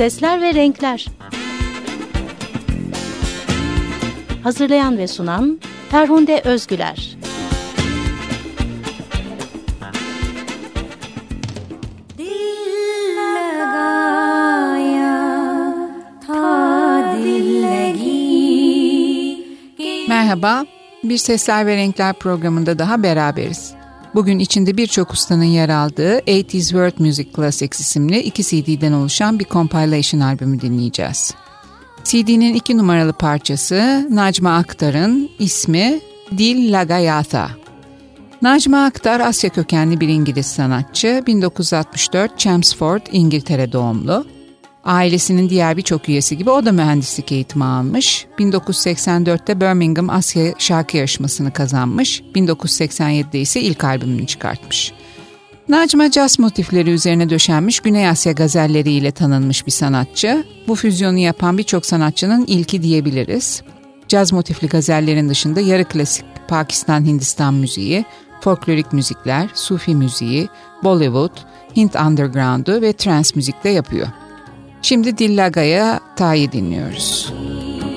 Sesler ve Renkler. Hazırlayan ve sunan Ferhunde Özgüler. Merhaba, bir Sesler ve Renkler programında daha beraberiz. Bugün içinde birçok ustanın yer aldığı 80s World Music Classics isimli iki CD'den oluşan bir compilation albümü dinleyeceğiz. CD'nin iki numaralı parçası Najma Aktar'ın ismi Dil Lagayatha. Najma Aktar Asya kökenli bir İngiliz sanatçı, 1964 Chelmsford, İngiltere doğumlu. Ailesinin diğer birçok üyesi gibi o da mühendislik eğitimi almış. 1984'te Birmingham Asya Şarkı Yarışması'nı kazanmış. 1987'de ise ilk albümünü çıkartmış. Nacma caz motifleri üzerine döşenmiş Güney Asya gazelleriyle tanınmış bir sanatçı. Bu füzyonu yapan birçok sanatçının ilki diyebiliriz. Caz motifli gazellerin dışında yarı klasik Pakistan Hindistan müziği, folklorik müzikler, Sufi müziği, Bollywood, Hint underground'u ve trance müzik de yapıyor. Şimdi Dillaga'ya Ta'yı dinliyoruz. Müzik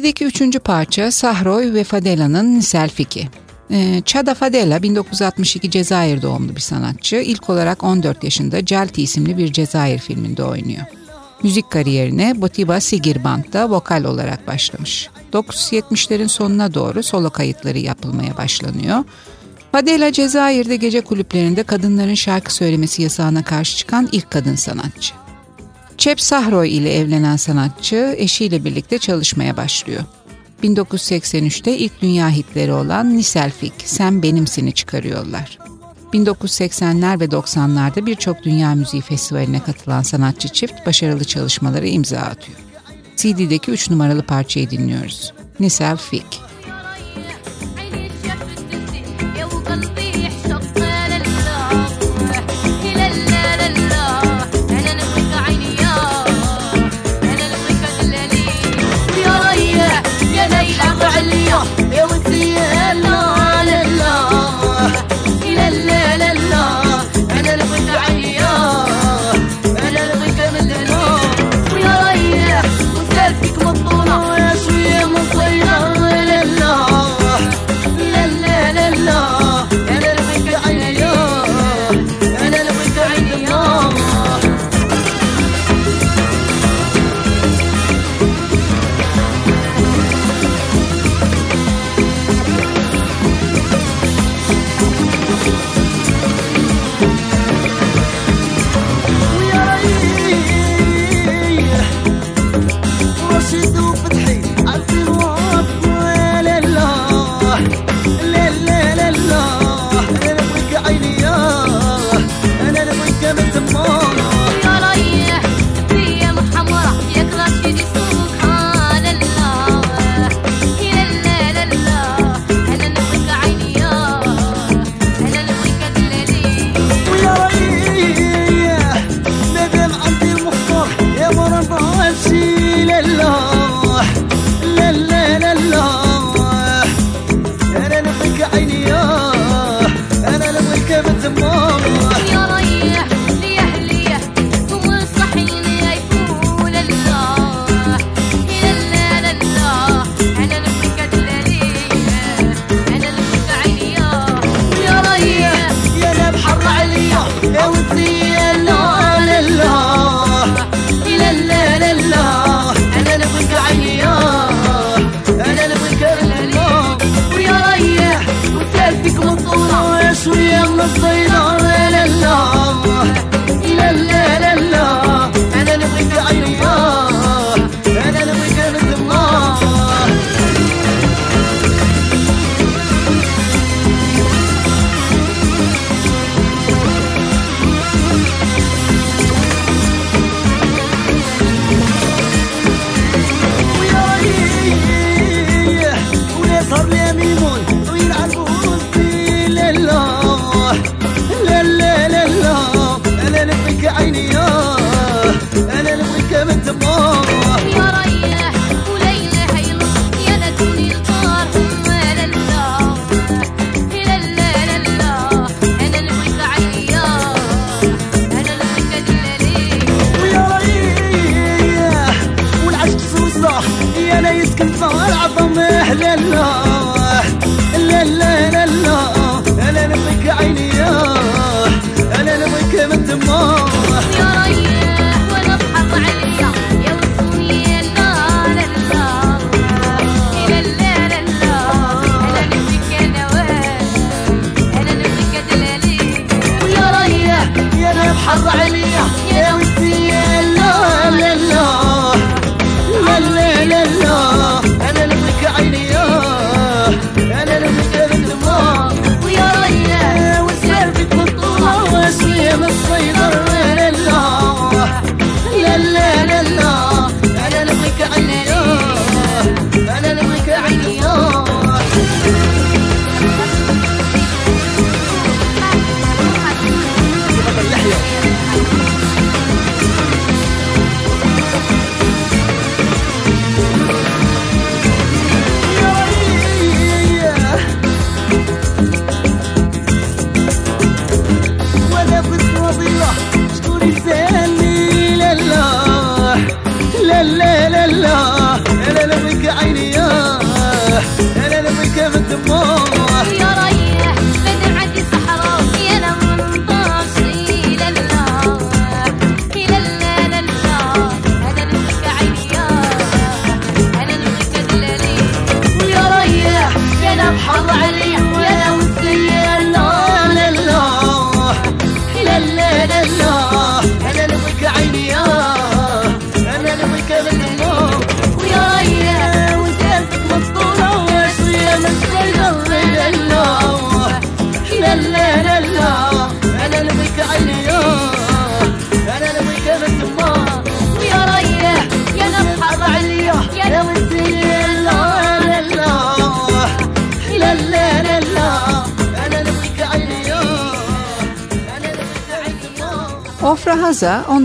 CD'deki üçüncü parça Sahroy ve Fadela'nın Selfiki. Ee, Chada Fadela 1962 Cezayir doğumlu bir sanatçı. İlk olarak 14 yaşında Celti isimli bir Cezayir filminde oynuyor. Müzik kariyerine Botiba Sigirband'da vokal olarak başlamış. 970'lerin sonuna doğru solo kayıtları yapılmaya başlanıyor. Fadela Cezayir'de gece kulüplerinde kadınların şarkı söylemesi yasağına karşı çıkan ilk kadın sanatçı. Chep Sahroy ile evlenen sanatçı eşiyle birlikte çalışmaya başlıyor. 1983'te ilk dünya hitleri olan Niselfik, Sen Benimsin'i çıkarıyorlar. 1980'ler ve 90'larda birçok dünya müziği festivaline katılan sanatçı çift başarılı çalışmaları imza atıyor. CD'deki 3 numaralı parçayı dinliyoruz. Niselfik. Afra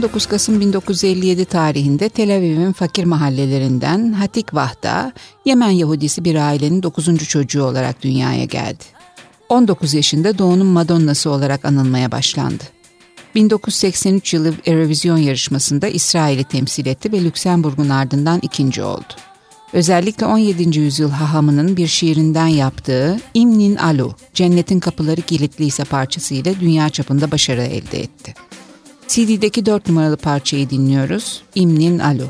19 Kasım 1957 tarihinde Tel Aviv'in fakir mahallelerinden Hatikvah'ta Yemen Yahudisi bir ailenin 9. çocuğu olarak dünyaya geldi. 19 yaşında doğunun Madonnası olarak anılmaya başlandı. 1983 yılı Eurovision yarışmasında İsrail'i temsil etti ve Lüksemburg'un ardından ikinci oldu. Özellikle 17. yüzyıl hahamının bir şiirinden yaptığı İmnin Alu, Cennetin Kapıları Kilitliyse parçasıyla dünya çapında başarı elde etti. CD'deki 4 numaralı parçayı dinliyoruz. İmnin Alu.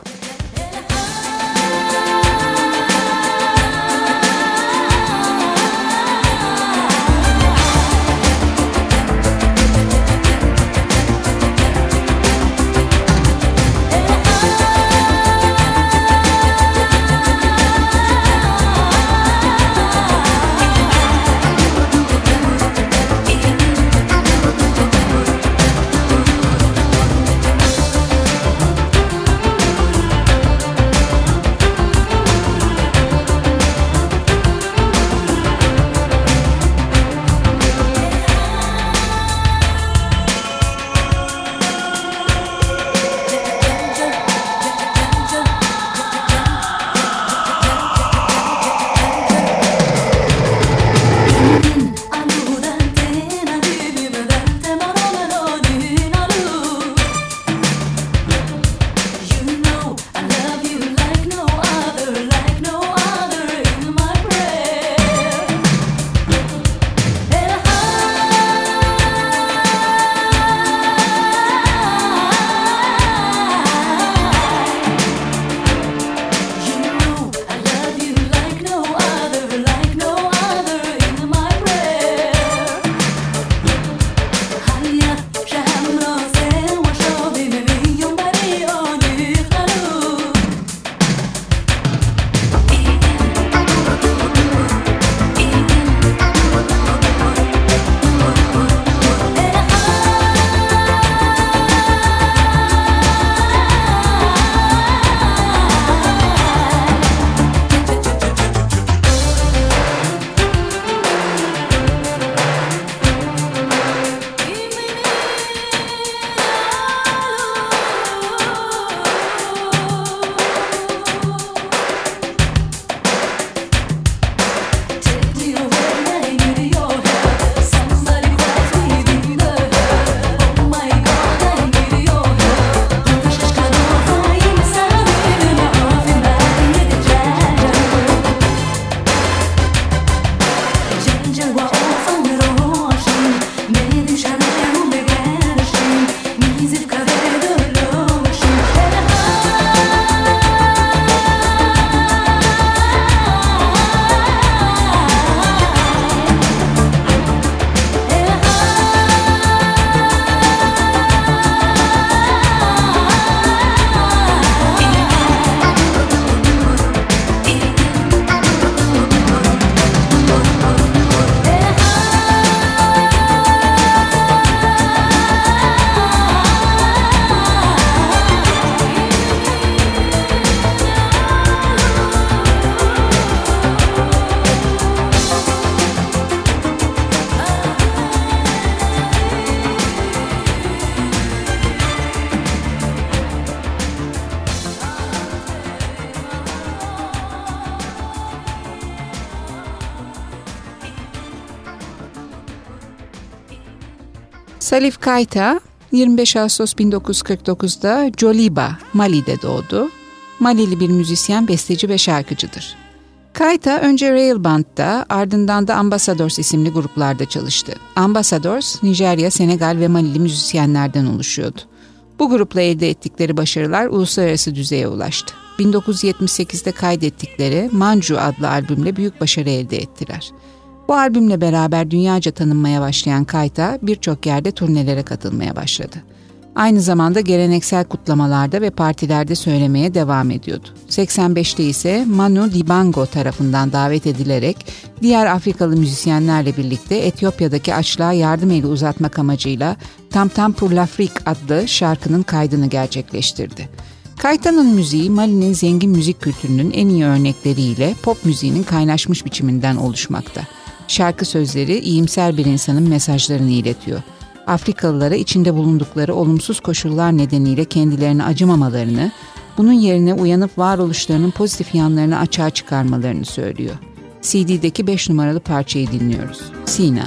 Salif Kayta 25 Ağustos 1949'da Joliba, Mali'de doğdu. Malili bir müzisyen, besteci ve şarkıcıdır. Kayta önce Rail Band'da ardından da Ambassadors isimli gruplarda çalıştı. Ambassadors, Nijerya, Senegal ve Malili müzisyenlerden oluşuyordu. Bu grupla elde ettikleri başarılar uluslararası düzeye ulaştı. 1978'de kaydettikleri Manju adlı albümle büyük başarı elde ettiler. Bu albümle beraber dünyaca tanınmaya başlayan Kayta birçok yerde turnelere katılmaya başladı. Aynı zamanda geleneksel kutlamalarda ve partilerde söylemeye devam ediyordu. 85'te ise Manu Dibango tarafından davet edilerek diğer Afrikalı müzisyenlerle birlikte Etiyopya'daki açlığa yardım eli uzatmak amacıyla Tam Tam pour l'Afrique adlı şarkının kaydını gerçekleştirdi. Kayta'nın müziği Mali'nin zengin müzik kültürünün en iyi örnekleriyle pop müziğinin kaynaşmış biçiminden oluşmakta. Şarkı sözleri iyimser bir insanın mesajlarını iletiyor. Afrikalılara içinde bulundukları olumsuz koşullar nedeniyle kendilerine acımamalarını, bunun yerine uyanıp varoluşlarının pozitif yanlarını açığa çıkarmalarını söylüyor. CD'deki 5 numaralı parçayı dinliyoruz. Sina.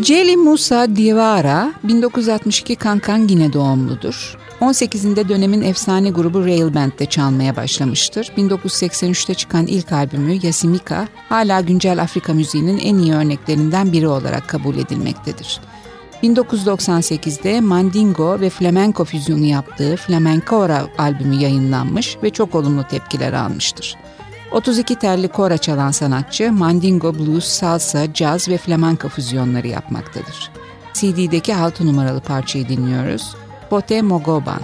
Celi Musa Divara 1962 Kankan Gine doğumludur. 18'inde dönemin efsane grubu Rail Band'de çalmaya başlamıştır. 1983'te çıkan ilk albümü Yasimika hala güncel Afrika müziğinin en iyi örneklerinden biri olarak kabul edilmektedir. 1998'de Mandingo ve Flamenco füzyonu yaptığı Flamencora albümü yayınlanmış ve çok olumlu tepkiler almıştır. 32 telli kora çalan sanatçı mandingo, blues, salsa, caz ve flamenco füzyonları yapmaktadır. CD'deki 6 numaralı parçayı dinliyoruz. Pote Mogoban.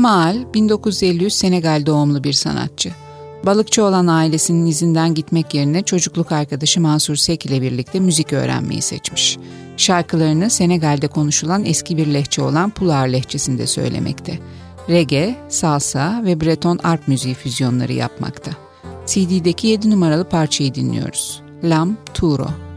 Maal 1953 Senegal doğumlu bir sanatçı. Balıkçı olan ailesinin izinden gitmek yerine çocukluk arkadaşı Mansur Sek ile birlikte müzik öğrenmeyi seçmiş. Şarkılarını Senegal'de konuşulan eski bir lehçe olan Pular lehçesinde söylemekte. Reggae, salsa ve Breton arp müziği füzyonları yapmakta. CD'deki 7 numaralı parçayı dinliyoruz. Lam Turo.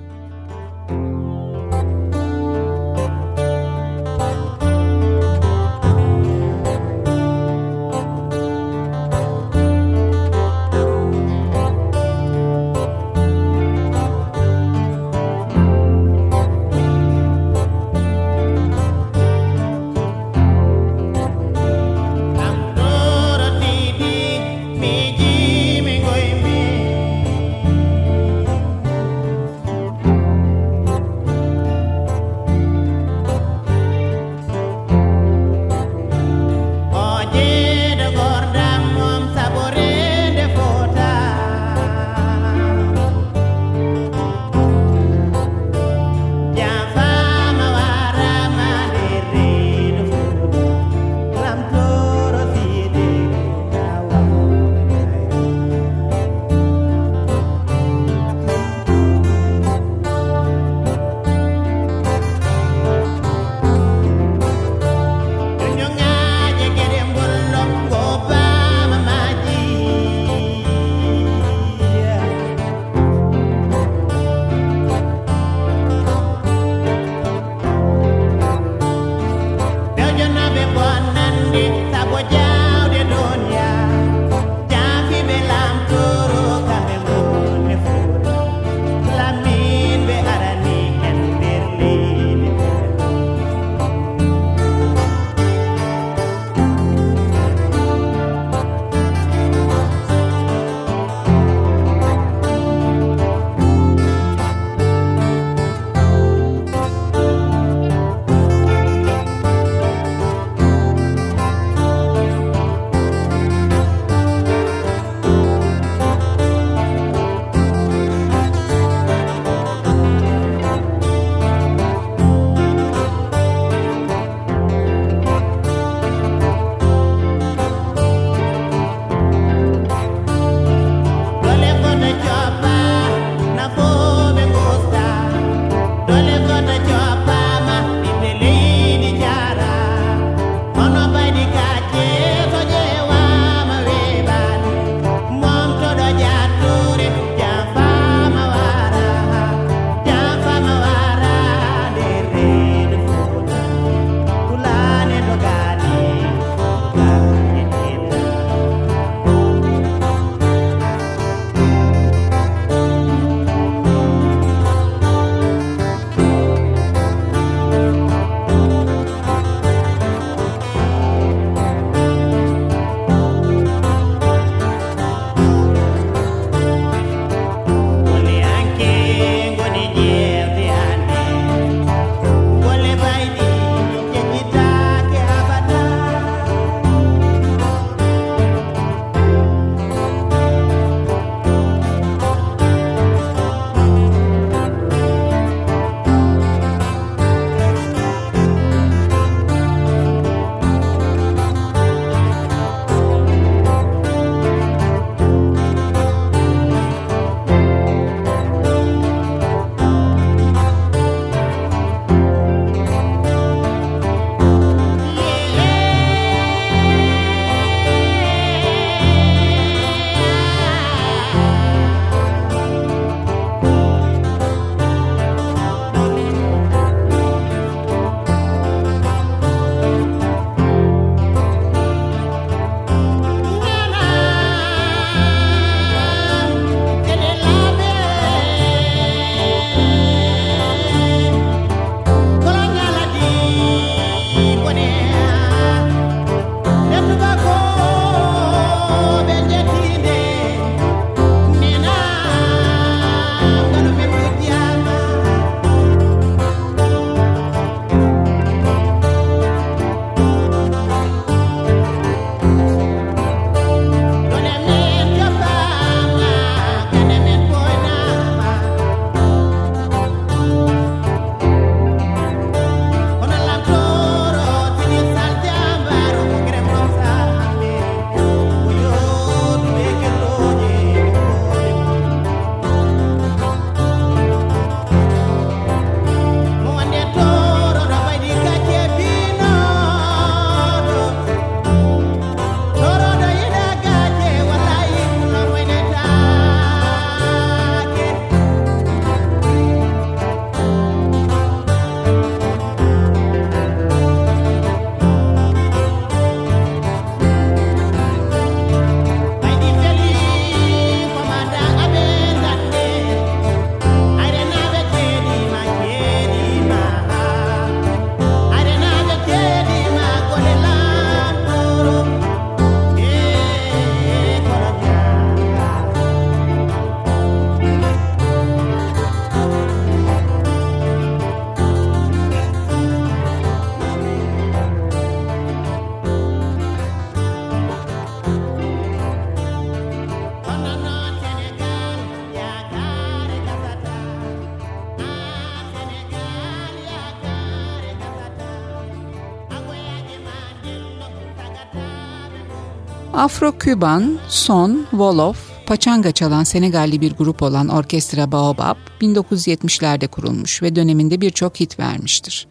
Afro-Küban, Son, Wolof, Paçanga çalan Senegalli bir grup olan Orkestra Baobab 1970'lerde kurulmuş ve döneminde birçok hit vermiştir.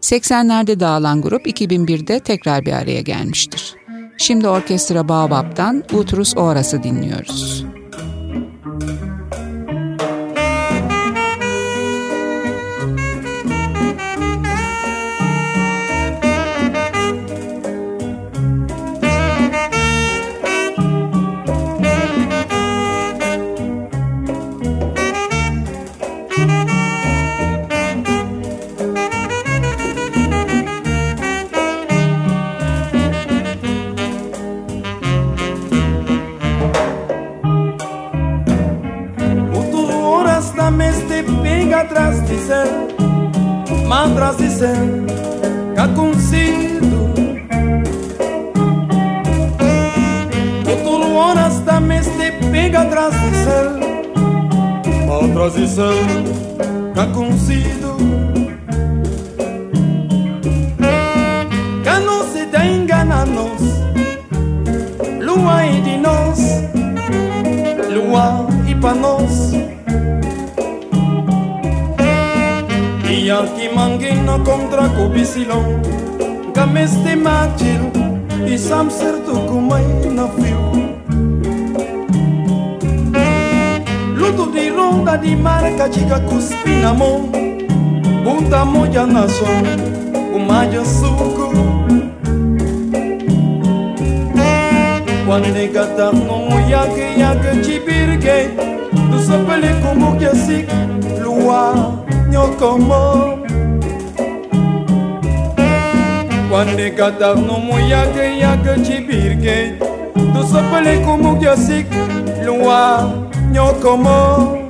80'lerde dağılan grup 2001'de tekrar bir araya gelmiştir. Şimdi Orkestra Baobab'dan Utrus Oras'ı dinliyoruz. atrás de ser, más atrás de ser, que ha consido. Tudo horas da mestre pega atrás de ser, más atrás de ser, que consigo. consido. Que não se tenga a nós, lua e de nós, lua e para nós. Bianchi manghina contra cubisilon Gamesti magil I sam sertu kumay na fiu. Luto di ronda di marca chica cuspinamo Bunda moja na son Umayo suku. Quando gata no yake yake chibirke. Tu sapele como que así Luar niño como Quando gata no moya que ya que chibirke Tu sopele como que así Lua, nyo como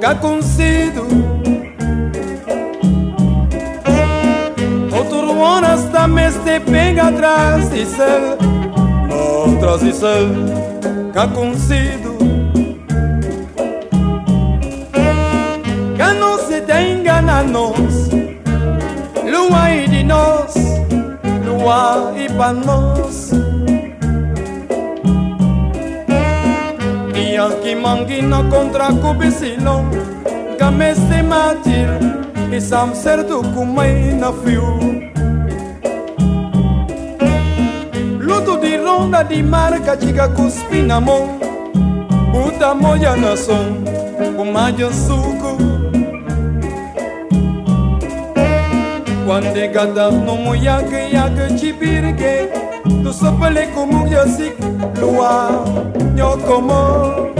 cá consigo Outro ano da mês te pega atrás de sel Atrás de sel, cá consigo Cá não se tenha na nós. Lua e de nós, lua e pra nós. Yankee mangina contra kubisilon Gameste matir Isam serdu kumay na fiu. Luto di ronda di marca chica cuspina mon Buta moya na son Kumayo suku. Quando gata no moyaga yaga chibirge Tu sopale como yasik lua nyokomo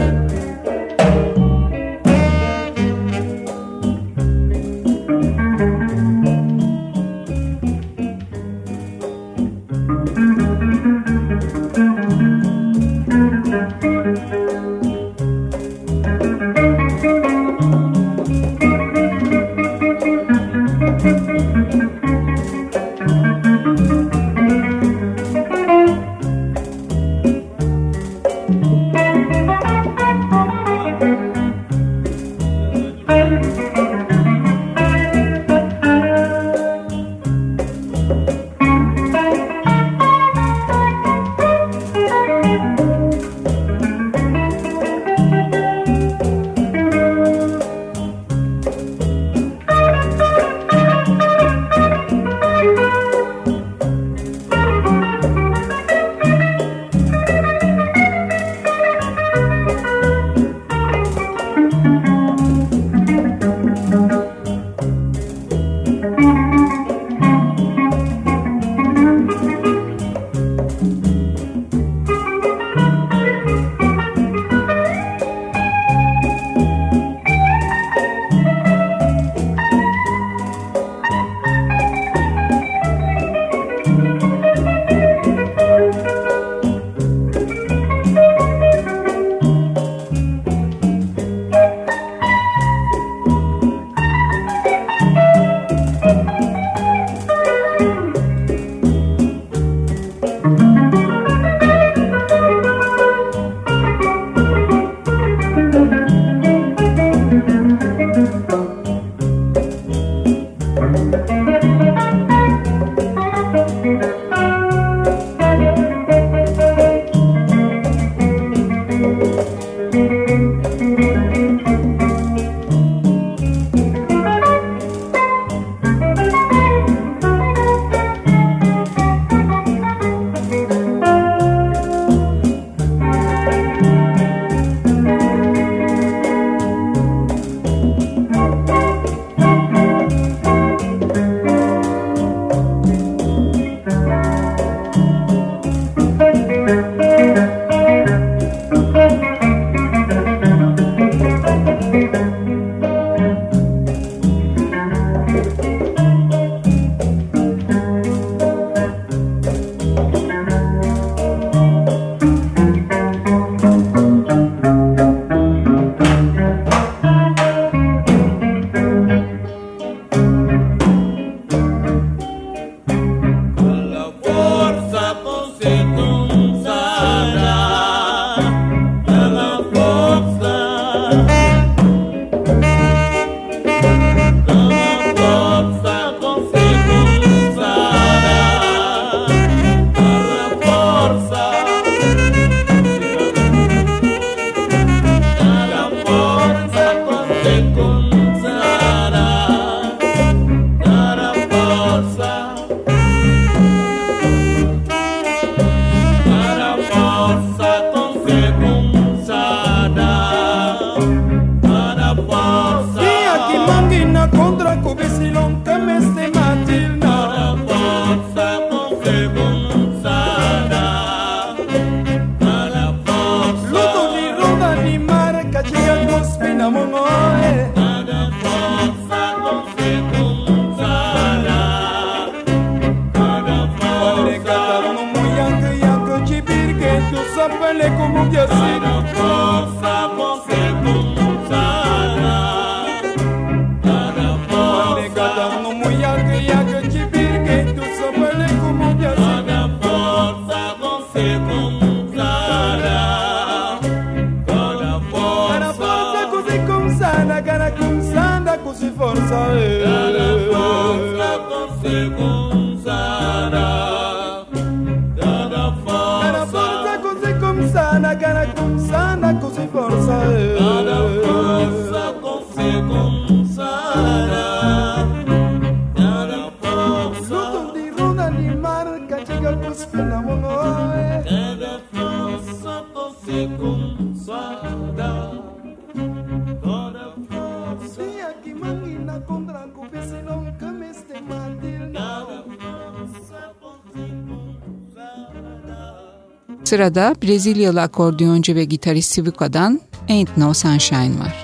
Sırada Brezilyalı akordiyoncu ve gitarist Sivuka'dan Ain't No Sunshine var.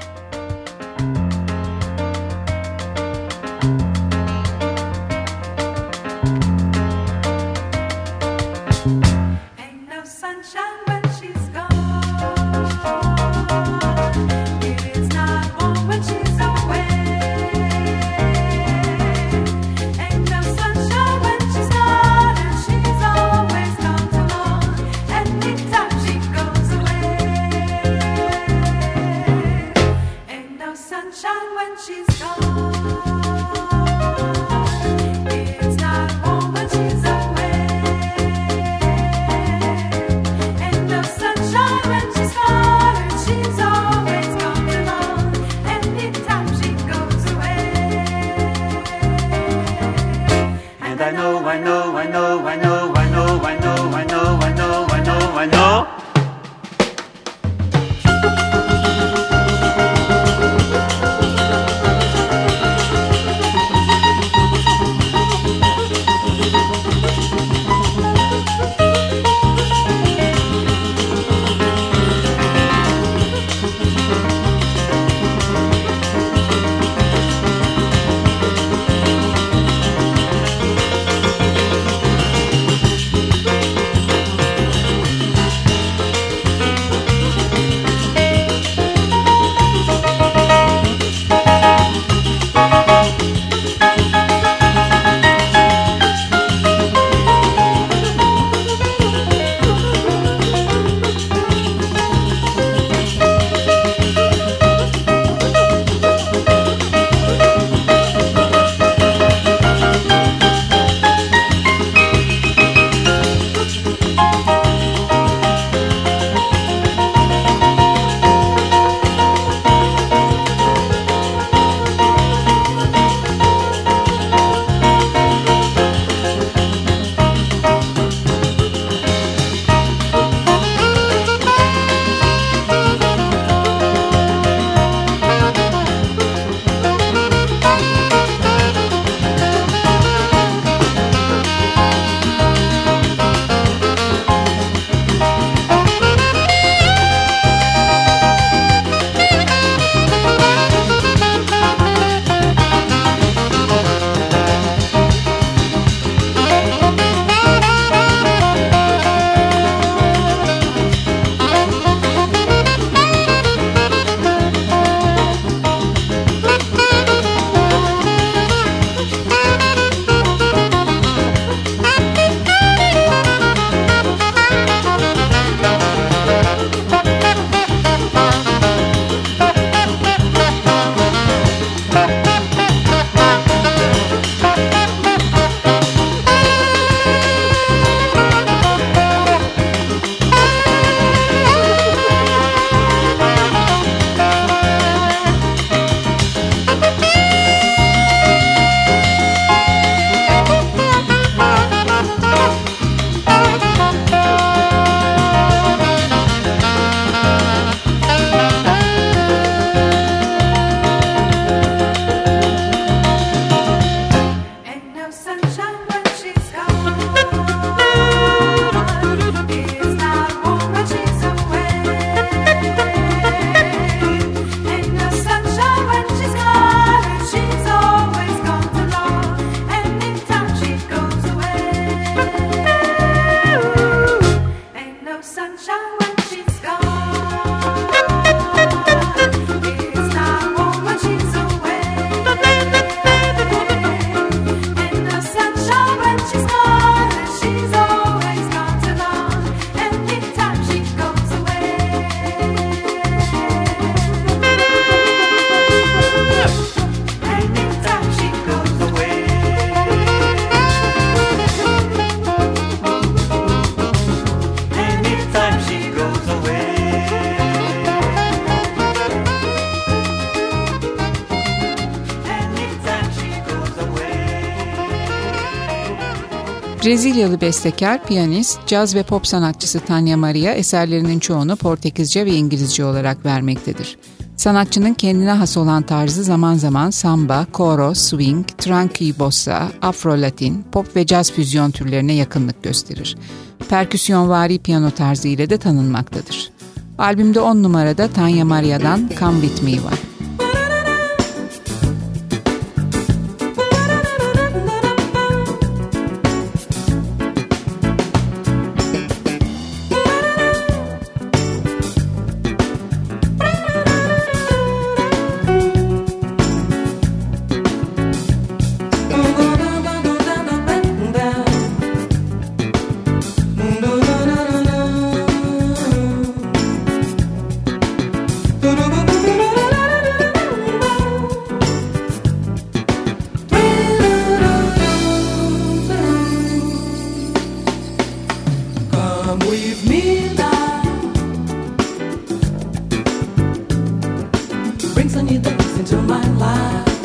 Brezilyalı bestekar, piyanist, caz ve pop sanatçısı Tanya Maria eserlerinin çoğunu Portekizce ve İngilizce olarak vermektedir. Sanatçının kendine has olan tarzı zaman zaman samba, koro, swing, tranqui bossa, afro-latin, pop ve caz füzyon türlerine yakınlık gösterir. Perküsyonvari piyano tarzı ile de tanınmaktadır. Albümde 10 numarada Tanya Maria'dan Come With Me var. things I need to my life.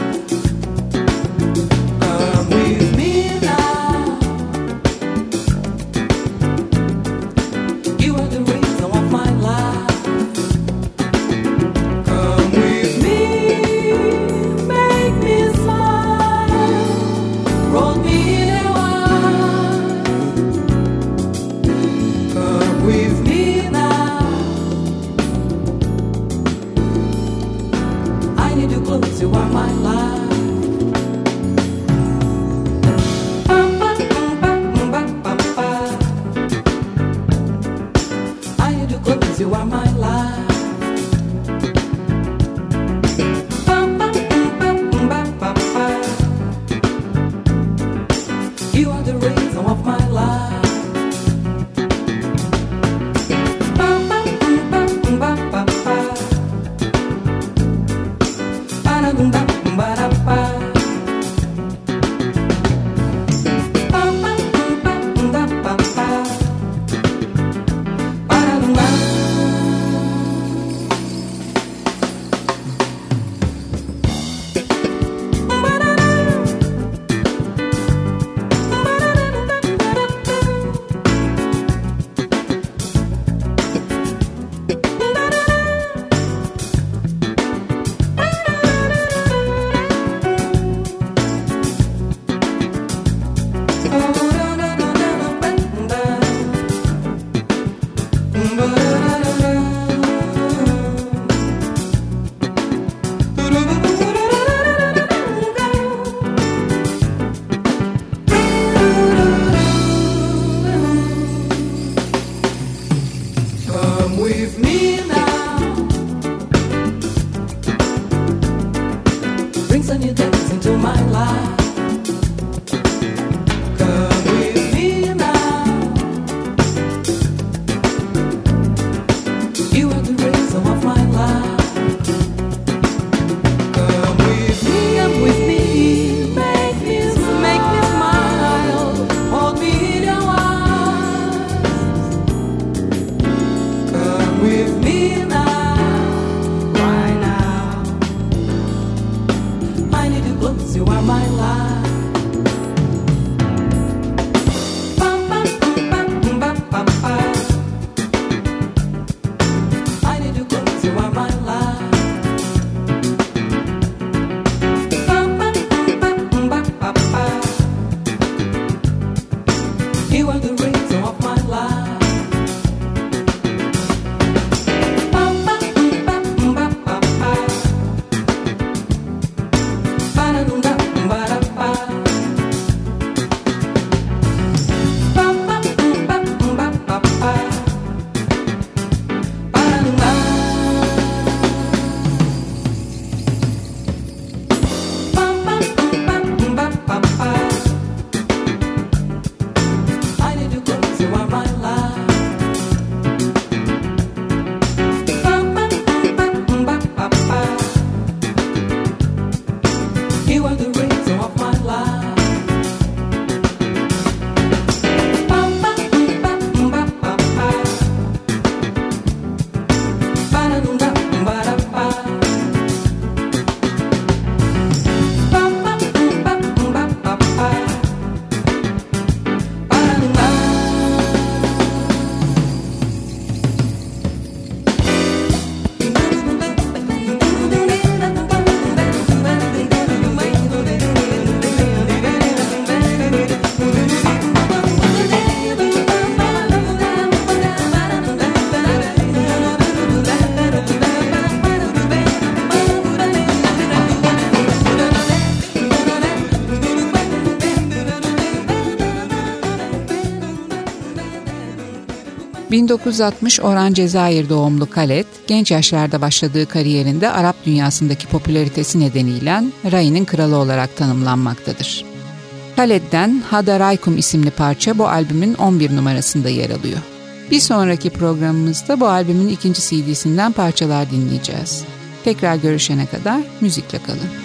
1960 Oran Cezayir doğumlu Khaled, genç yaşlarda başladığı kariyerinde Arap dünyasındaki popülaritesi nedeniyle Ray'nin kralı olarak tanımlanmaktadır. Khaled'den Hada Raykum isimli parça bu albümün 11 numarasında yer alıyor. Bir sonraki programımızda bu albümün ikinci CD'sinden parçalar dinleyeceğiz. Tekrar görüşene kadar müzikle kalın.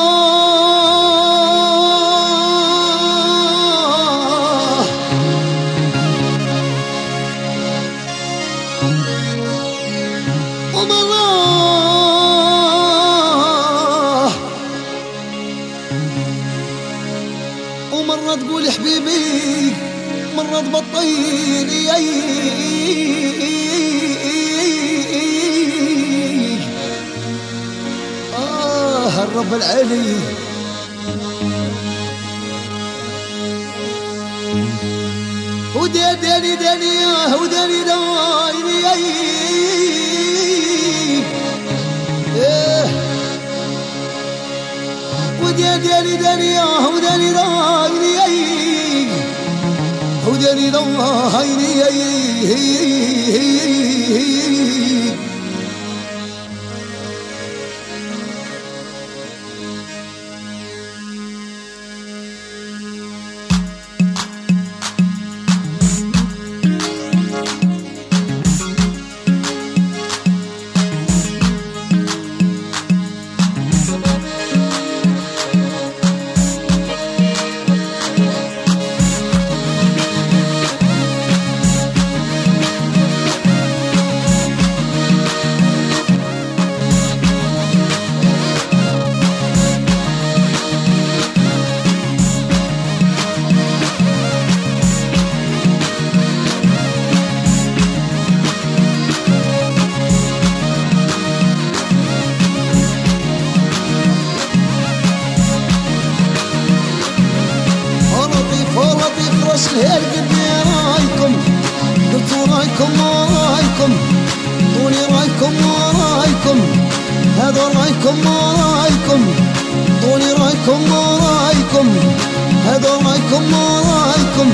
الشرف العلي. ودي دني دني ودني دني إيه. ودي دني دني ودني دني ودني دني رأيكم ما رأيكم؟ طولي رأيكم ما رأيكم؟ هذا رأيكم ما رأيكم؟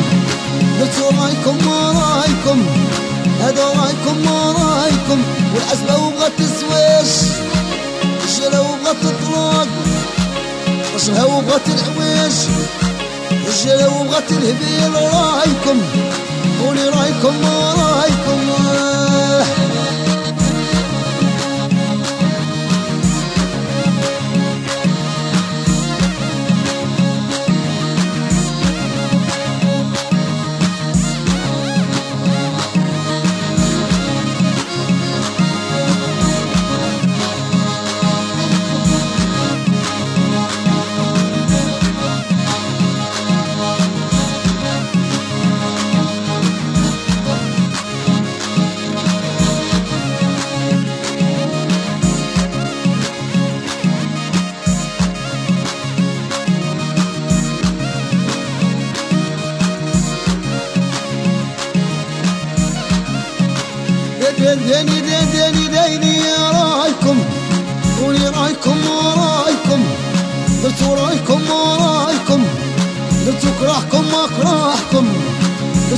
قلتوا رأيكم ما رأيكم؟ هذا رأيكم ما رأيكم؟ والعزبة وبغت تسويش الجلة وبغت تطلق رسلها وبغت العويش؟ الرجال وبغت الهبيل؟ رأيكم؟ قولي رأيكم ما رأيكم؟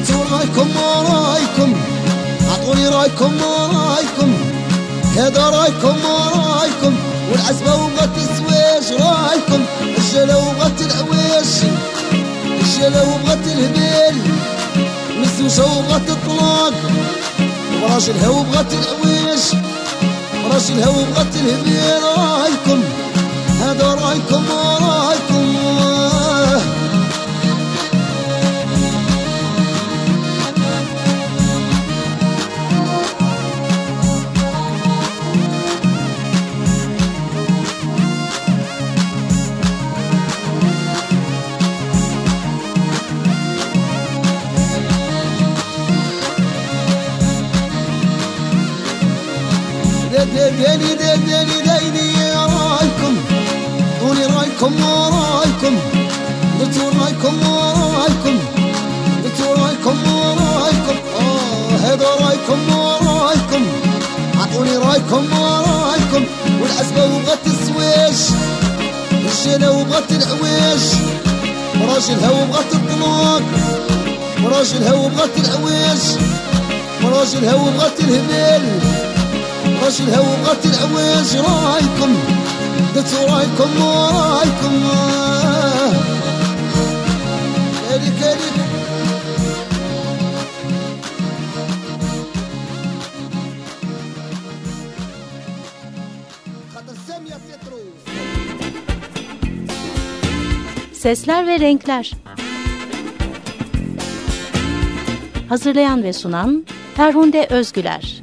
شو رايكم ما رايكم اعطوني رايكم ما رايكم هذا رايكم ما رايكم والعزبة وبغت الزواج رايكم الجلا وبغت العواش الجلا وبغت الهبيل مسوسة وبغت الطلاق وراجلها وبغت العواش وراجلها وبغت الهبيل رايكم هذا رايكم ما رايكم ديني ديني ديني رايكم قولي رايكم ورايكم قلتوا رايكم ورايكم قلتوا رايكم ورايكم آه هذا رايكم ورايكم عطوني رايكم ورايكم والحسبة وبغت السويش الجنة وبغت العويش وراجلها وبغت الطلاق وراجلها وبغت العويش وراجلها وبغت الهبل راش الهوى بغت العويش رايكم قلت رايكم ورايكم كالي كالي خاطر سامية بيتروس Sesler ve Renkler Hazırlayan ve sunan Ferhunde Özgüler